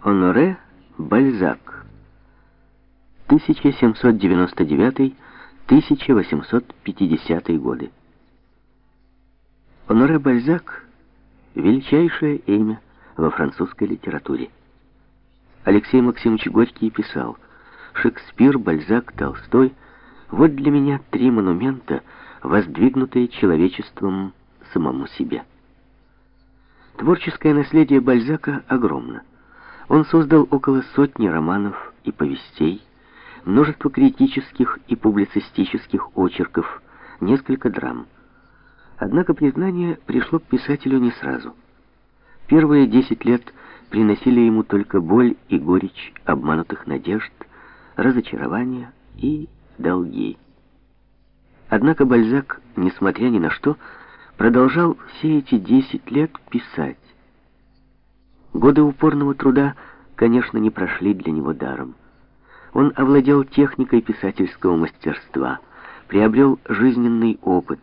Оноре Бальзак 1799-1850 годы Оноре Бальзак — величайшее имя во французской литературе. Алексей Максимович Горький писал «Шекспир, Бальзак, Толстой — вот для меня три монумента, воздвигнутые человечеством самому себе». Творческое наследие Бальзака огромно. Он создал около сотни романов и повестей, множество критических и публицистических очерков, несколько драм. Однако признание пришло к писателю не сразу. Первые десять лет приносили ему только боль и горечь обманутых надежд, разочарования и долги. Однако Бальзак, несмотря ни на что, продолжал все эти десять лет писать. Годы упорного труда, конечно, не прошли для него даром. Он овладел техникой писательского мастерства, приобрел жизненный опыт,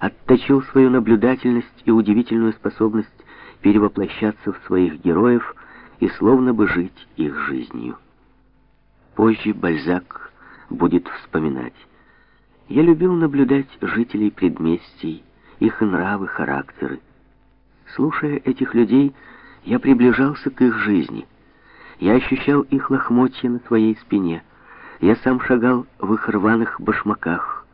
отточил свою наблюдательность и удивительную способность перевоплощаться в своих героев и словно бы жить их жизнью. Позже Бальзак будет вспоминать. Я любил наблюдать жителей предместий, их нравы, характеры. Слушая этих людей, я приближался к их жизни. Я ощущал их лохмотья на своей спине. Я сам шагал в их рваных башмаках.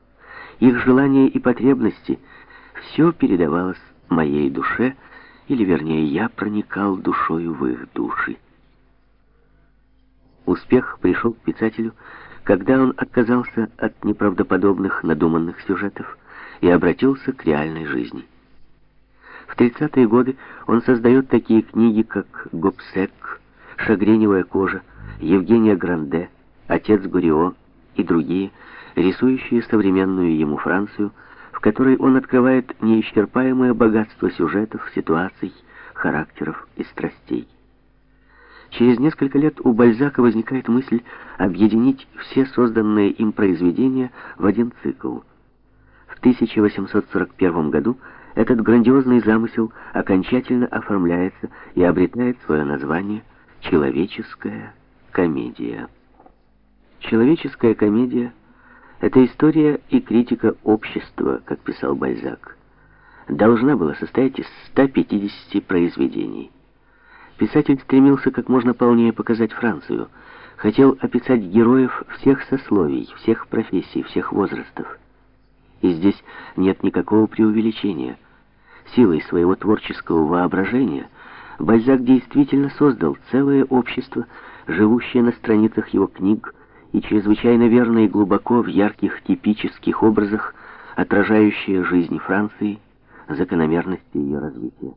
Их желания и потребности — все передавалось моей душе, или, вернее, я проникал душою в их души. Успех пришел к писателю, когда он отказался от неправдоподобных надуманных сюжетов и обратился к реальной жизни. В 30-е годы он создает такие книги, как «Гобсек», «Шагреневая кожа», «Евгения Гранде», «Отец Гурио» и другие, рисующие современную ему Францию, в которой он открывает неисчерпаемое богатство сюжетов, ситуаций, характеров и страстей. Через несколько лет у Бальзака возникает мысль объединить все созданные им произведения в один цикл. В 1841 году этот грандиозный замысел окончательно оформляется и обретает свое название «Человеческая комедия». Человеческая комедия — это история и критика общества, как писал Бальзак. Должна была состоять из 150 произведений. Писатель стремился как можно полнее показать Францию, хотел описать героев всех сословий, всех профессий, всех возрастов. И здесь нет никакого преувеличения. Силой своего творческого воображения Бальзак действительно создал целое общество, живущее на страницах его книг и чрезвычайно верно и глубоко в ярких типических образах, отражающее жизнь Франции, закономерности ее развития.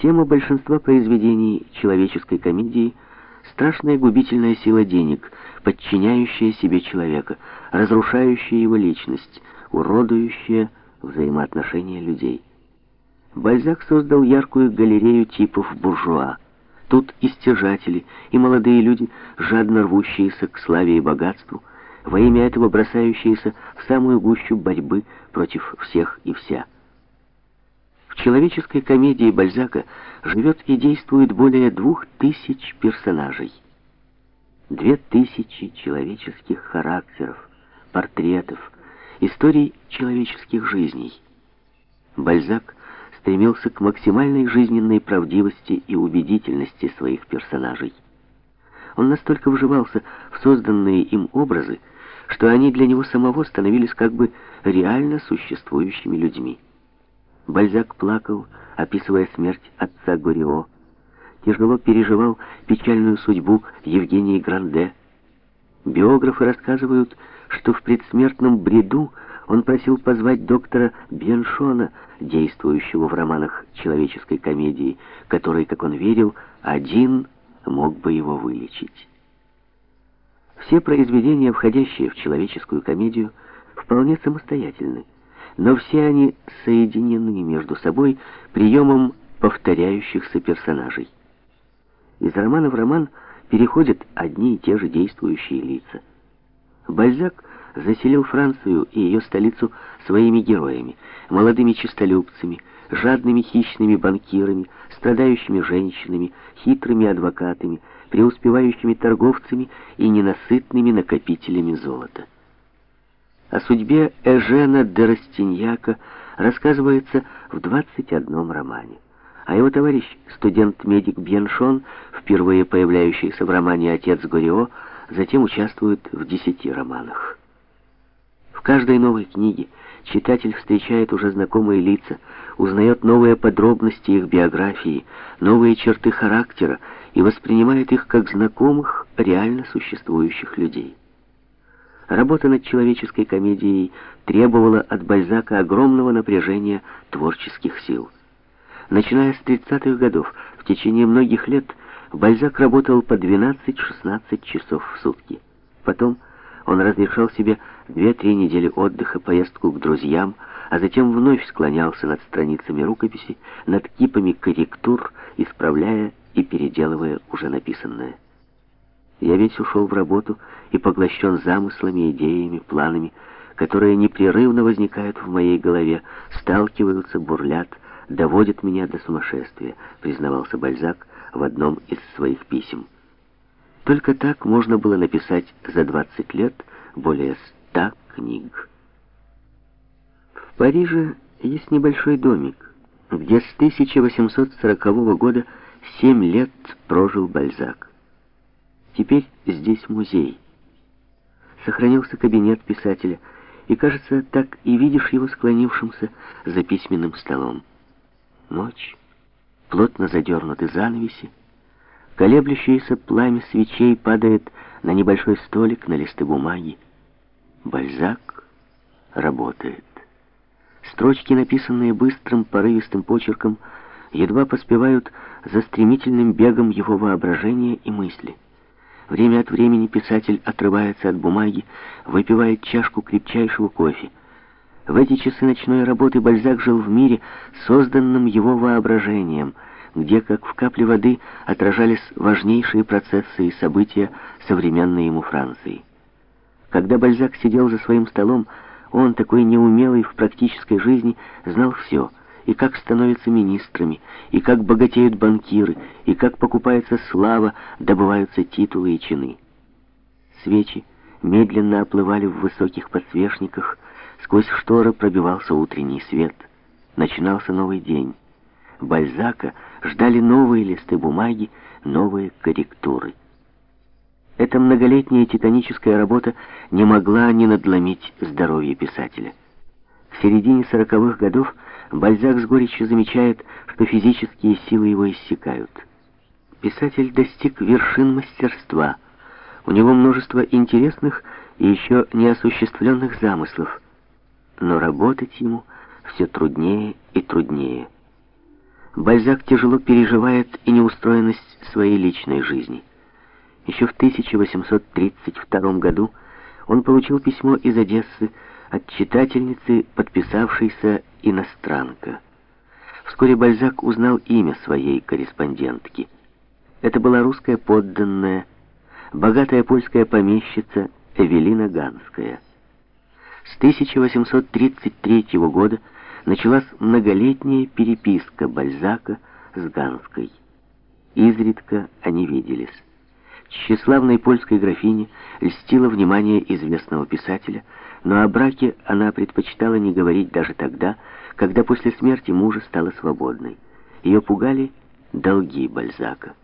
Тема большинства произведений человеческой комедии – Страшная губительная сила денег, подчиняющая себе человека, разрушающая его личность, уродующая взаимоотношения людей. Бальзак создал яркую галерею типов буржуа. Тут и стяжатели, и молодые люди, жадно рвущиеся к славе и богатству, во имя этого бросающиеся в самую гущу борьбы против всех и вся. В человеческой комедии Бальзака живет и действует более двух тысяч персонажей. Две тысячи человеческих характеров, портретов, историй человеческих жизней. Бальзак стремился к максимальной жизненной правдивости и убедительности своих персонажей. Он настолько вживался в созданные им образы, что они для него самого становились как бы реально существующими людьми. Бальзак плакал, описывая смерть отца Горио, тяжело переживал печальную судьбу Евгении Гранде. Биографы рассказывают, что в предсмертном бреду он просил позвать доктора Беншона, действующего в романах человеческой комедии, который, как он верил, один мог бы его вылечить. Все произведения, входящие в человеческую комедию, вполне самостоятельны но все они соединены между собой приемом повторяющихся персонажей. Из романа в роман переходят одни и те же действующие лица. Бальзак заселил Францию и ее столицу своими героями, молодыми честолюбцами, жадными хищными банкирами, страдающими женщинами, хитрыми адвокатами, преуспевающими торговцами и ненасытными накопителями золота. О судьбе Эжена де Растиньяка рассказывается в 21 романе. А его товарищ, студент-медик Бьеншон, впервые появляющийся в романе «Отец Горио», затем участвует в десяти романах. В каждой новой книге читатель встречает уже знакомые лица, узнает новые подробности их биографии, новые черты характера и воспринимает их как знакомых, реально существующих людей. Работа над человеческой комедией требовала от Бальзака огромного напряжения творческих сил. Начиная с 30-х годов, в течение многих лет Бальзак работал по 12-16 часов в сутки. Потом он разрешал себе 2-3 недели отдыха, поездку к друзьям, а затем вновь склонялся над страницами рукописи, над кипами корректур, исправляя и переделывая уже написанное. Я весь ушел в работу и поглощен замыслами, идеями, планами, которые непрерывно возникают в моей голове, сталкиваются, бурлят, доводят меня до сумасшествия, признавался Бальзак в одном из своих писем. Только так можно было написать за 20 лет более ста книг. В Париже есть небольшой домик, где с 1840 года 7 лет прожил Бальзак. Теперь здесь музей. Сохранился кабинет писателя, и, кажется, так и видишь его склонившимся за письменным столом. Ночь, плотно задернуты занавеси, колеблющееся пламя свечей падает на небольшой столик, на листы бумаги. Бальзак работает. Строчки, написанные быстрым, порывистым почерком, едва поспевают за стремительным бегом его воображения и мысли. Время от времени писатель отрывается от бумаги, выпивает чашку крепчайшего кофе. В эти часы ночной работы Бальзак жил в мире, созданном его воображением, где, как в капле воды, отражались важнейшие процессы и события современной ему Франции. Когда Бальзак сидел за своим столом, он, такой неумелый в практической жизни, знал все — и как становятся министрами, и как богатеют банкиры, и как покупается слава, добываются титулы и чины. Свечи медленно оплывали в высоких подсвечниках, сквозь шторы пробивался утренний свет. Начинался новый день. Бальзака ждали новые листы бумаги, новые корректуры. Эта многолетняя титаническая работа не могла не надломить здоровье писателя. В середине сороковых годов Бальзак с горечью замечает, что физические силы его иссякают. Писатель достиг вершин мастерства. У него множество интересных и еще неосуществленных замыслов. Но работать ему все труднее и труднее. Бальзак тяжело переживает и неустроенность своей личной жизни. Еще в 1832 году он получил письмо из Одессы от читательницы, подписавшейся «Иностранка». Вскоре Бальзак узнал имя своей корреспондентки. Это была русская подданная, богатая польская помещица Эвелина Ганская. С 1833 года началась многолетняя переписка Бальзака с Ганской. Изредка они виделись. Тщеславной польской графине льстило внимание известного писателя, но о браке она предпочитала не говорить даже тогда, когда после смерти мужа стала свободной. Ее пугали долги Бальзака.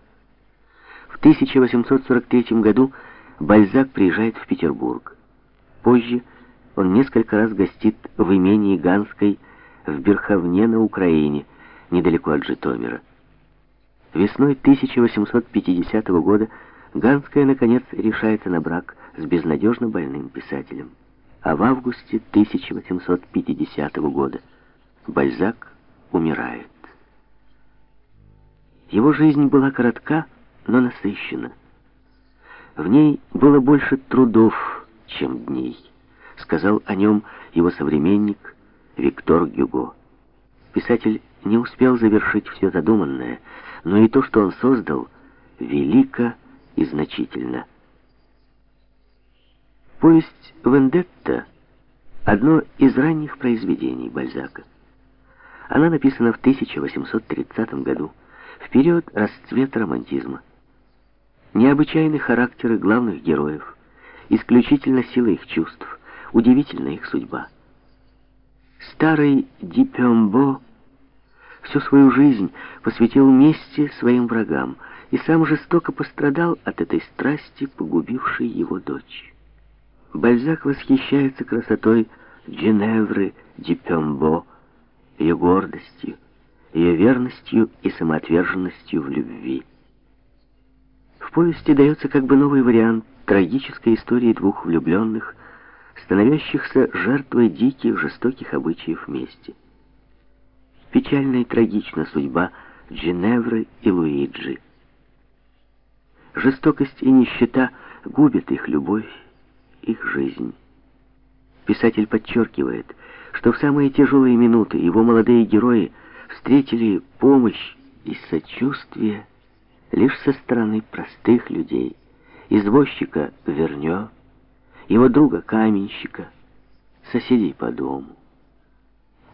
В 1843 году Бальзак приезжает в Петербург. Позже он несколько раз гостит в имении Ганской в Берховне на Украине, недалеко от Житомира. Весной 1850 года Ганская, наконец, решается на брак с безнадежно больным писателем а в августе 1850 года Бальзак умирает. Его жизнь была коротка, но насыщена. В ней было больше трудов, чем дней, сказал о нем его современник Виктор Гюго. Писатель не успел завершить все задуманное, но и то, что он создал, велико и значительно. Повесть «Вендетта» — одно из ранних произведений Бальзака. Она написана в 1830 году, в период расцвета романтизма. Необычайны характеры главных героев, исключительно сила их чувств, удивительна их судьба. Старый Дипембо всю свою жизнь посвятил мести своим врагам и сам жестоко пострадал от этой страсти, погубившей его дочь. Бальзак восхищается красотой Джиневры Дипембо, ее гордостью, ее верностью и самоотверженностью в любви. В повести дается как бы новый вариант трагической истории двух влюбленных, становящихся жертвой диких, жестоких обычаев мести. Печальна и трагична судьба Джиневры и Луиджи. Жестокость и нищета губят их любовь, их жизнь. Писатель подчеркивает, что в самые тяжелые минуты его молодые герои встретили помощь и сочувствие лишь со стороны простых людей, извозчика Вернё, его друга-каменщика, соседей по дому.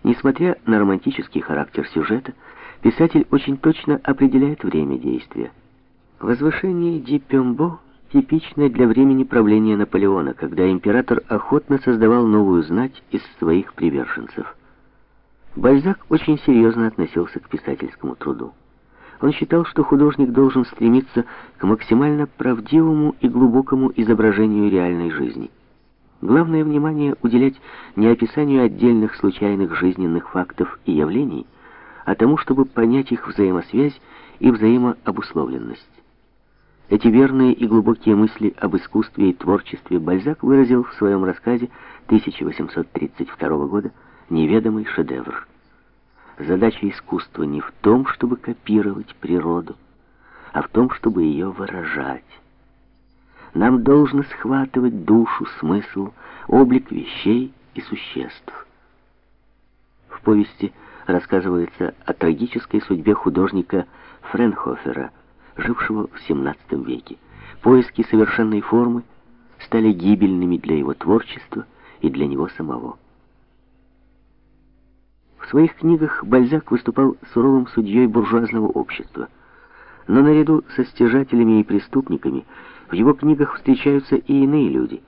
Несмотря на романтический характер сюжета, писатель очень точно определяет время действия. Возвышение Дипембо типичное для времени правления Наполеона, когда император охотно создавал новую знать из своих приверженцев. Бальзак очень серьезно относился к писательскому труду. Он считал, что художник должен стремиться к максимально правдивому и глубокому изображению реальной жизни. Главное внимание уделять не описанию отдельных случайных жизненных фактов и явлений, а тому, чтобы понять их взаимосвязь и взаимообусловленность. Эти верные и глубокие мысли об искусстве и творчестве Бальзак выразил в своем рассказе 1832 года «Неведомый шедевр». Задача искусства не в том, чтобы копировать природу, а в том, чтобы ее выражать. Нам должно схватывать душу, смысл, облик вещей и существ. В повести рассказывается о трагической судьбе художника Френхофера – жившего в XVII веке. Поиски совершенной формы стали гибельными для его творчества и для него самого. В своих книгах Бальзак выступал суровым судьей буржуазного общества. Но наряду со стяжателями и преступниками в его книгах встречаются и иные люди.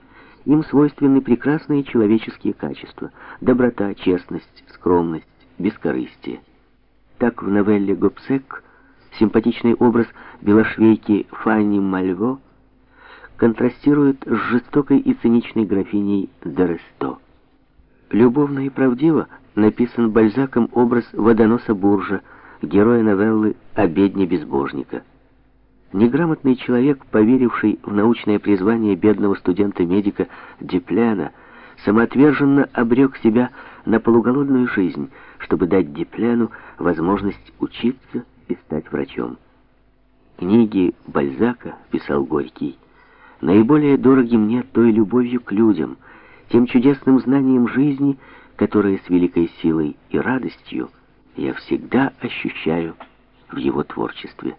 Им свойственны прекрасные человеческие качества – доброта, честность, скромность, бескорыстие. Так в новелле «Гобсек» Симпатичный образ белошвейки Фанни Мальво контрастирует с жестокой и циничной графиней Дересто. Любовно и правдиво написан Бальзаком образ водоноса Буржа, героя новеллы «О бедне безбожника». Неграмотный человек, поверивший в научное призвание бедного студента-медика Дипляна, самоотверженно обрек себя на полуголодную жизнь, чтобы дать Дипляну возможность учиться и стать врачом. Книги Бальзака, писал Горький, наиболее дороги мне той любовью к людям, тем чудесным знанием жизни, которое с великой силой и радостью я всегда ощущаю в его творчестве.